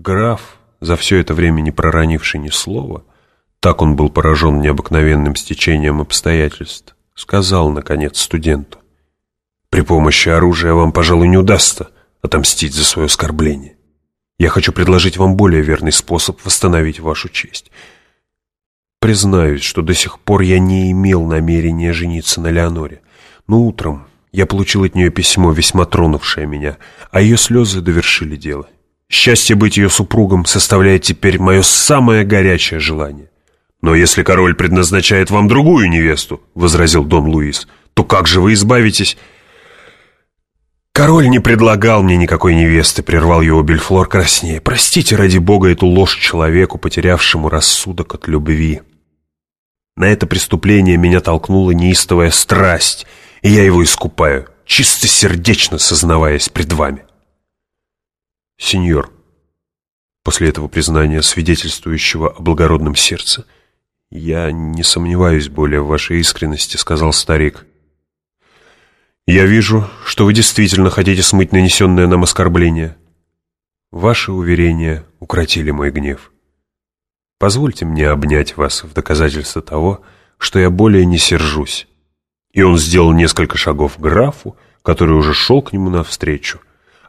Граф, за все это время не проронивший ни слова, так он был поражен необыкновенным стечением обстоятельств, сказал, наконец, студенту. «При помощи оружия вам, пожалуй, не удастся отомстить за свое оскорбление. Я хочу предложить вам более верный способ восстановить вашу честь. Признаюсь, что до сих пор я не имел намерения жениться на Леоноре, но утром я получил от нее письмо, весьма тронувшее меня, а ее слезы довершили дело. Счастье быть ее супругом составляет теперь мое самое горячее желание. «Но если король предназначает вам другую невесту», — возразил Дон Луис, «то как же вы избавитесь?» «Король не предлагал мне никакой невесты», — прервал его Бельфлор краснее. «Простите, ради бога, эту ложь человеку, потерявшему рассудок от любви. На это преступление меня толкнула неистовая страсть, и я его искупаю, чистосердечно сознаваясь пред вами». «Сеньор», после этого признания, свидетельствующего о благородном сердце, — «Я не сомневаюсь более в вашей искренности», — сказал старик. «Я вижу, что вы действительно хотите смыть нанесенное нам оскорбление. Ваши уверения укротили мой гнев. Позвольте мне обнять вас в доказательство того, что я более не сержусь». И он сделал несколько шагов графу, который уже шел к нему навстречу.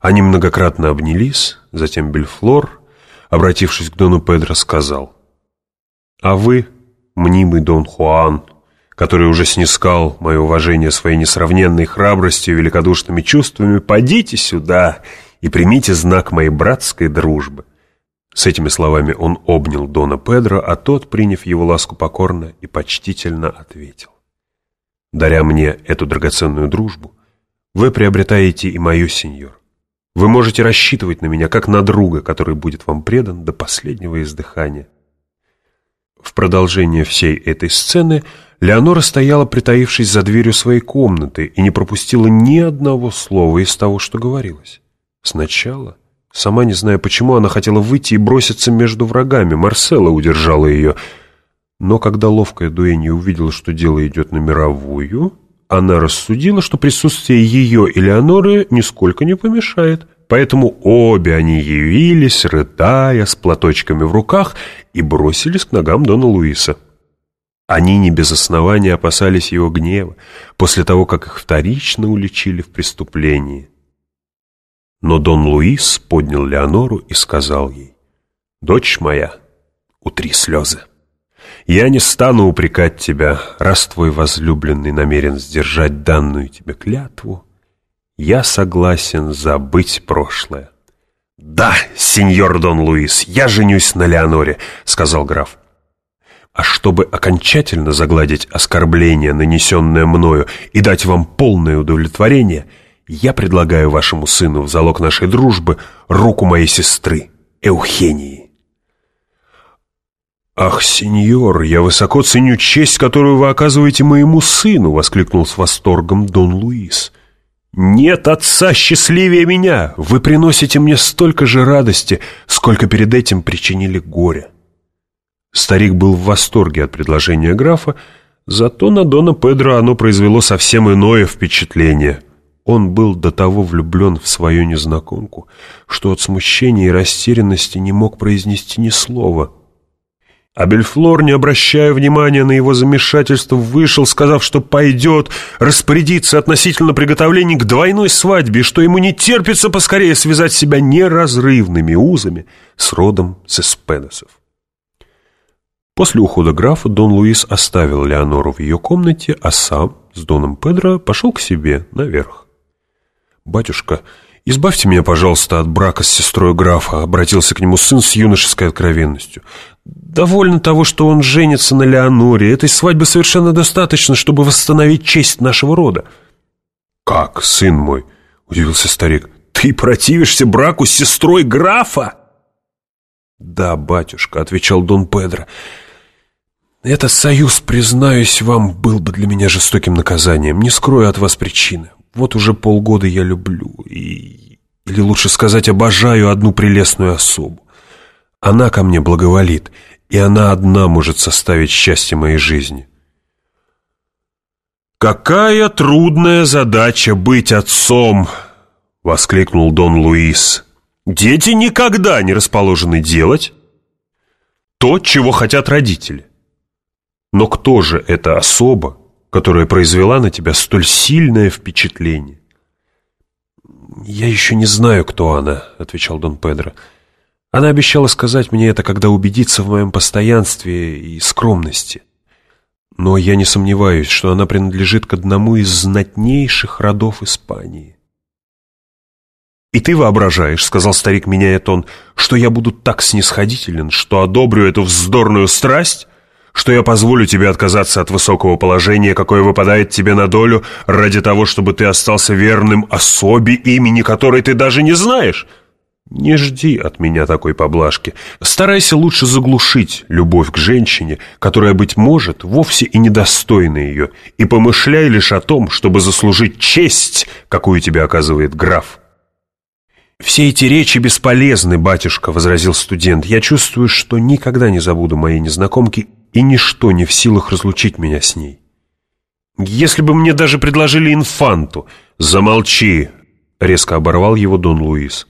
Они многократно обнялись, затем Бельфлор, обратившись к Дону Педро, сказал, «А вы...» мнимый Дон Хуан, который уже снискал мое уважение своей несравненной храбростью и великодушными чувствами, подите сюда и примите знак моей братской дружбы». С этими словами он обнял Дона Педро, а тот, приняв его ласку покорно и почтительно, ответил. «Даря мне эту драгоценную дружбу, вы приобретаете и мою, сеньор. Вы можете рассчитывать на меня, как на друга, который будет вам предан до последнего издыхания». В продолжение всей этой сцены Леонора стояла, притаившись за дверью своей комнаты, и не пропустила ни одного слова из того, что говорилось. Сначала, сама не зная почему, она хотела выйти и броситься между врагами. Марсела удержала ее. Но когда ловкая Дуэнья увидела, что дело идет на мировую, она рассудила, что присутствие ее и Леоноры нисколько не помешает. Поэтому обе они явились, рыдая, с платочками в руках, и бросились к ногам Дона Луиса. Они не без основания опасались его гнева, после того, как их вторично уличили в преступлении. Но Дон Луис поднял Леонору и сказал ей, «Дочь моя, утри слезы. Я не стану упрекать тебя, раз твой возлюбленный намерен сдержать данную тебе клятву, я согласен забыть прошлое. «Да, сеньор Дон Луис, я женюсь на Леоноре», — сказал граф. «А чтобы окончательно загладить оскорбление, нанесенное мною, и дать вам полное удовлетворение, я предлагаю вашему сыну в залог нашей дружбы руку моей сестры, Эухении». «Ах, сеньор, я высоко ценю честь, которую вы оказываете моему сыну!» — воскликнул с восторгом Дон Луис. «Нет отца счастливее меня! Вы приносите мне столько же радости, сколько перед этим причинили горя!» Старик был в восторге от предложения графа, зато на Дона Педро оно произвело совсем иное впечатление. Он был до того влюблен в свою незнакомку, что от смущения и растерянности не мог произнести ни слова – а Бельфлор, не обращая внимания на его замешательство, вышел, сказав, что пойдет распорядиться относительно приготовлений к двойной свадьбе, что ему не терпится поскорее связать себя неразрывными узами с родом Сеспедосов. После ухода графа Дон Луис оставил Леонору в ее комнате, а сам с Доном Педро пошел к себе наверх. «Батюшка, избавьте меня, пожалуйста, от брака с сестрой графа», — обратился к нему сын с юношеской откровенностью. Довольно того, что он женится на Леоноре. Этой свадьбы совершенно достаточно, чтобы восстановить честь нашего рода. «Как, сын мой?» — удивился старик. «Ты противишься браку с сестрой графа?» «Да, батюшка», — отвечал Дон Педро. «Этот союз, признаюсь вам, был бы для меня жестоким наказанием. Не скрою от вас причины. Вот уже полгода я люблю и... Или лучше сказать, обожаю одну прелестную особу. Она ко мне благоволит, и она одна может составить счастье моей жизни. «Какая трудная задача быть отцом!» — воскликнул Дон Луис. Дети никогда не расположены делать то, чего хотят родители. Но кто же эта особа, которая произвела на тебя столь сильное впечатление? «Я еще не знаю, кто она», — отвечал Дон Педро. «Она обещала сказать мне это, когда убедится в моем постоянстве и скромности. Но я не сомневаюсь, что она принадлежит к одному из знатнейших родов Испании». «И ты воображаешь, — сказал старик, меняя тон, — что я буду так снисходителен, что одобрю эту вздорную страсть, что я позволю тебе отказаться от высокого положения, какое выпадает тебе на долю, ради того, чтобы ты остался верным особе, имени которой ты даже не знаешь? Не жди от меня такой поблажки. Старайся лучше заглушить любовь к женщине, которая, быть может, вовсе и недостойна ее, и помышляй лишь о том, чтобы заслужить честь, какую тебе оказывает граф. «Все эти речи бесполезны, батюшка», — возразил студент. «Я чувствую, что никогда не забуду моей незнакомки, и ничто не в силах разлучить меня с ней. Если бы мне даже предложили инфанту...» «Замолчи!» — резко оборвал его Дон Луис.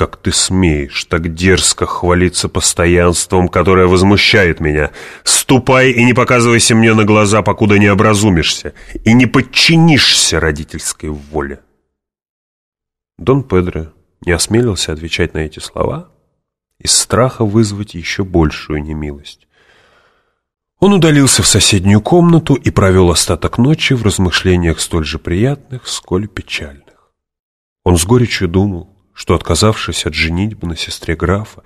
«Как ты смеешь так дерзко хвалиться постоянством, которое возмущает меня? Ступай и не показывайся мне на глаза, покуда не образумишься, и не подчинишься родительской воле!» Дон Педро не осмелился отвечать на эти слова из страха вызвать еще большую немилость. Он удалился в соседнюю комнату и провел остаток ночи в размышлениях столь же приятных, сколь печальных. Он с горечью думал, что, отказавшись от женитьбы на сестре графа,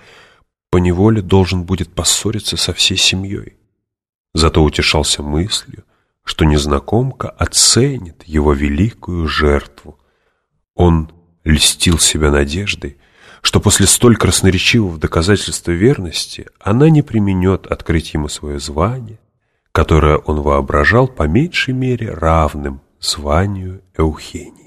поневоле должен будет поссориться со всей семьей. Зато утешался мыслью, что незнакомка оценит его великую жертву. Он льстил себя надеждой, что после столь красноречивого доказательства верности она не применет открыть ему свое звание, которое он воображал по меньшей мере равным званию Эухении.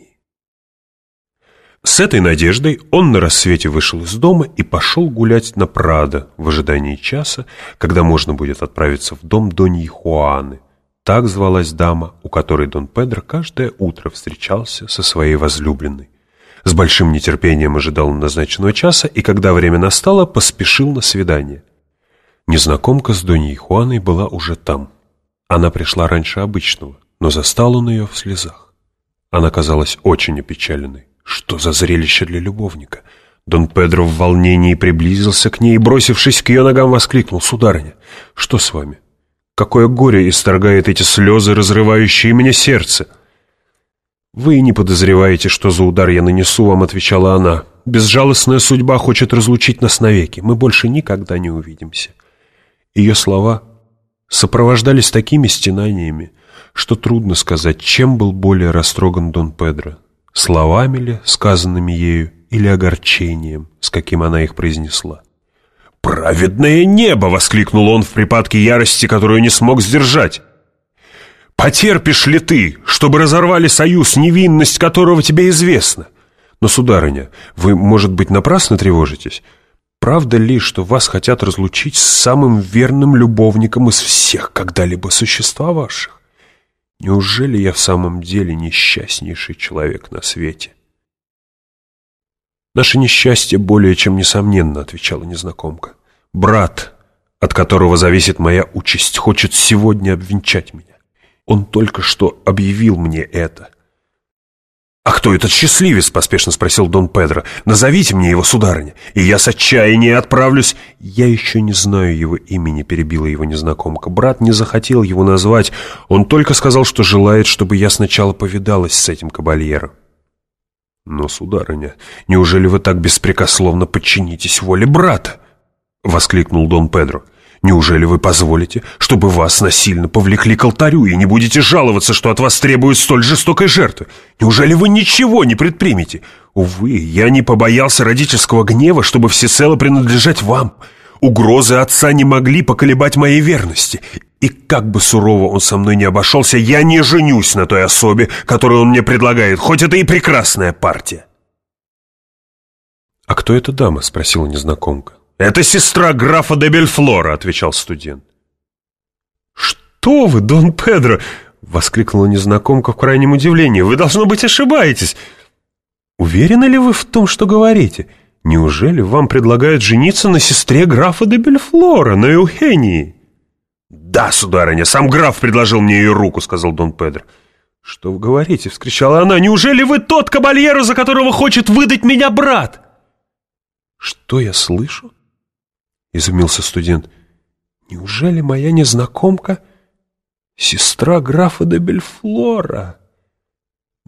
С этой надеждой он на рассвете вышел из дома и пошел гулять на Прадо в ожидании часа, когда можно будет отправиться в дом Доньи Хуаны. Так звалась дама, у которой Дон Педро каждое утро встречался со своей возлюбленной. С большим нетерпением ожидал назначенного часа и, когда время настало, поспешил на свидание. Незнакомка с Доней Хуаной была уже там. Она пришла раньше обычного, но застал он ее в слезах. Она казалась очень опечаленной. Что за зрелище для любовника? Дон Педро в волнении приблизился к ней и, бросившись к ее ногам, воскликнул. «Сударыня, что с вами? Какое горе исторгает эти слезы, разрывающие мне сердце!» «Вы не подозреваете, что за удар я нанесу вам», — отвечала она. «Безжалостная судьба хочет разлучить нас навеки. Мы больше никогда не увидимся». Ее слова сопровождались такими стенаниями, что трудно сказать, чем был более растроган Дон Педро. Словами ли, сказанными ею, или огорчением, с каким она их произнесла. «Праведное небо!» — воскликнул он в припадке ярости, которую не смог сдержать. Потерпишь ли ты, чтобы разорвали союз, невинность которого тебе известна? Но, сударыня, вы, может быть, напрасно тревожитесь? Правда ли, что вас хотят разлучить с самым верным любовником из всех когда-либо существовавших? Неужели я в самом деле несчастнейший человек на свете? «Наше несчастье более чем несомненно», — отвечала незнакомка. «Брат, от которого зависит моя участь, хочет сегодня обвенчать меня. Он только что объявил мне это. «А кто этот счастливец?» — поспешно спросил Дон Педро. «Назовите мне его, сударыня, и я с отчаяния отправлюсь». «Я еще не знаю его имени», — перебила его незнакомка. «Брат не захотел его назвать. Он только сказал, что желает, чтобы я сначала повидалась с этим кабальером». «Но, сударыня, неужели вы так беспрекословно подчинитесь воле брата?» — воскликнул Дон Педро. Неужели вы позволите, чтобы вас насильно повлекли к алтарю и не будете жаловаться, что от вас требуют столь жестокой жертвы? Неужели вы ничего не предпримете? Увы, я не побоялся родительского гнева, чтобы всецело принадлежать вам. Угрозы отца не могли поколебать моей верности. И как бы сурово он со мной не обошелся, я не женюсь на той особе, которую он мне предлагает, хоть это и прекрасная партия. «А кто эта дама?» — спросила незнакомка. «Это сестра графа де Бельфлора», — отвечал студент. «Что вы, Дон Педро!» — воскликнула незнакомка в крайнем удивлении. «Вы, должно быть, ошибаетесь!» Уверены ли вы в том, что говорите? Неужели вам предлагают жениться на сестре графа де Бельфлора, на Эухении?» «Да, сударыня, сам граф предложил мне ее руку», — сказал Дон Педро. «Что вы говорите?» — вскричала она. «Неужели вы тот кабальеро, за которого хочет выдать меня брат?» «Что я слышу?» — изумился студент. «Неужели моя незнакомка — сестра графа де Бельфлора?»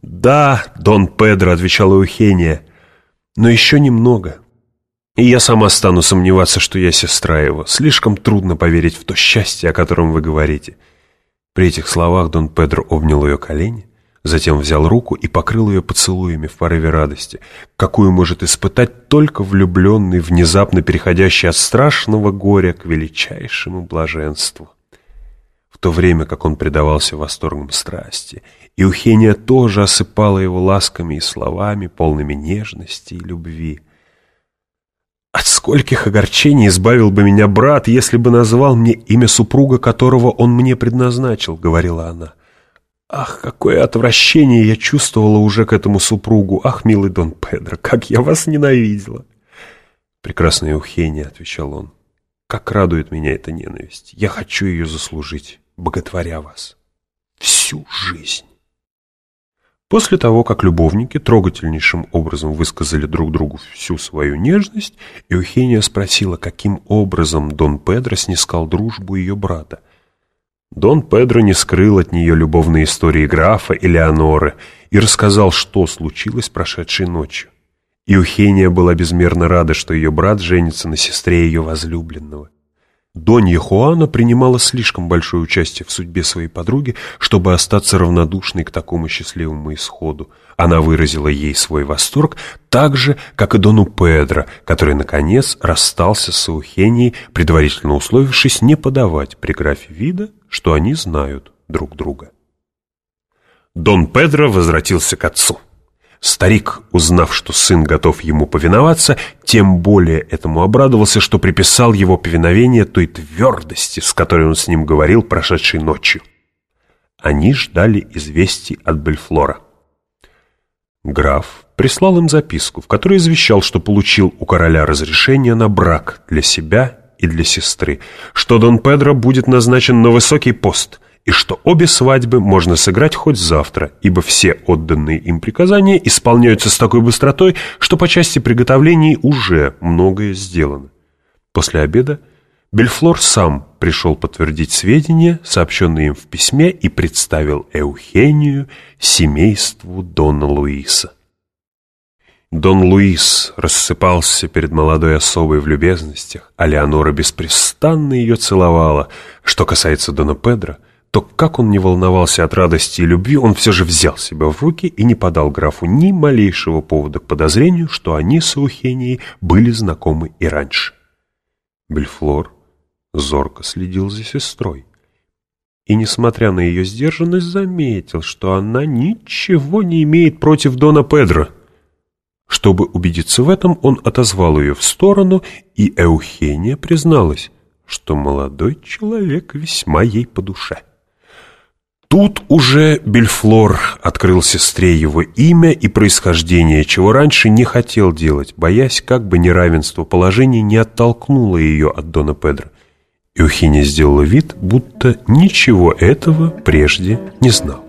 «Да, Дон Педро», — отвечала Эухения, — «но еще немного, и я сама стану сомневаться, что я сестра его. Слишком трудно поверить в то счастье, о котором вы говорите». При этих словах Дон Педро обнял ее колени, затем взял руку и покрыл ее поцелуями в порыве радости, какую может испытать только влюбленный, внезапно переходящий от страшного горя к величайшему блаженству. В то время, как он предавался восторгам страсти, Иухения тоже осыпала его ласками и словами, полными нежности и любви. От скольких огорчений избавил бы меня брат, если бы назвал мне имя супруга, которого он мне предназначил, — говорила она. Ах, какое отвращение я чувствовала уже к этому супругу! Ах, милый Дон Педро, как я вас ненавидела! Прекрасная Ухения, — отвечал он, — как радует меня эта ненависть. Я хочу ее заслужить, боготворя вас. Всю жизнь. После того, как любовники трогательнейшим образом высказали друг другу всю свою нежность, Эухения спросила, каким образом Дон Педро снискал дружбу ее брата. Дон Педро не скрыл от нее любовные истории графа и Леоноры и рассказал, что случилось прошедшей ночью. Иухения была безмерно рада, что ее брат женится на сестре ее возлюбленного. Донья Хуана принимала слишком большое участие в судьбе своей подруги, чтобы остаться равнодушной к такому счастливому исходу. Она выразила ей свой восторг так же, как и Дону Педро, который, наконец, расстался с Аухенией, предварительно условившись не подавать при графе вида, что они знают друг друга. Дон Педро возвратился к отцу. Старик, узнав, что сын готов ему повиноваться, тем более этому обрадовался, что приписал его повиновение той твердости, с которой он с ним говорил прошедшей ночью. Они ждали известий от Бельфлора. Граф прислал им записку, в которой извещал, что получил у короля разрешение на брак для себя и для сестры, что Дон Педро будет назначен на высокий пост – и что обе свадьбы можно сыграть хоть завтра, ибо все отданные им приказания исполняются с такой быстротой, что по части приготовлений уже многое сделано. После обеда Бельфлор сам пришел подтвердить сведения, сообщенные им в письме, и представил Эухению семейству Дона Луиса. Дон Луис рассыпался перед молодой особой в любезностях, а Леонора беспрестанно ее целовала. Что касается Дона Педро, то как он не волновался от радости и любви, он все же взял себя в руки и не подал графу ни малейшего повода к подозрению, что они с Эухенией были знакомы и раньше. Бельфлор зорко следил за сестрой и, несмотря на ее сдержанность, заметил, что она ничего не имеет против Дона Педро. Чтобы убедиться в этом, он отозвал ее в сторону, и Эухения призналась, что молодой человек весьма ей по душе. Тут уже Бельфлор открыл сестре его имя и происхождение, чего раньше не хотел делать, боясь, как бы неравенство положений не оттолкнуло ее от Дона Педро. Эухиния сделала вид, будто ничего этого прежде не знал.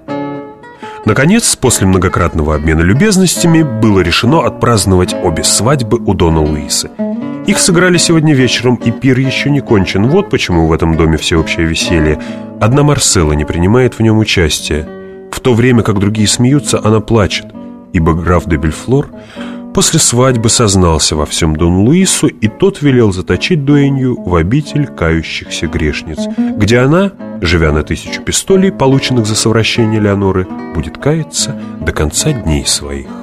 Наконец, после многократного обмена любезностями, было решено отпраздновать обе свадьбы у Дона Луиса – их сыграли сегодня вечером, и пир еще не кончен. Вот почему в этом доме всеобщее веселье. Одна Марсела не принимает в нем участия. В то время как другие смеются, она плачет, ибо граф де Бельфлор после свадьбы сознался во всем Дон Луису, и тот велел заточить дуэнью в обитель кающихся грешниц, где она, живя на тысячу пистолей, полученных за совращение Леоноры, будет каяться до конца дней своих.